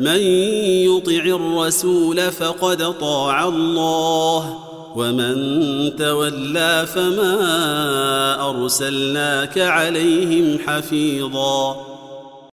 من يطع الرسول فقد طاع الله ومن تولى فما أرسلناك عليهم حفيظا.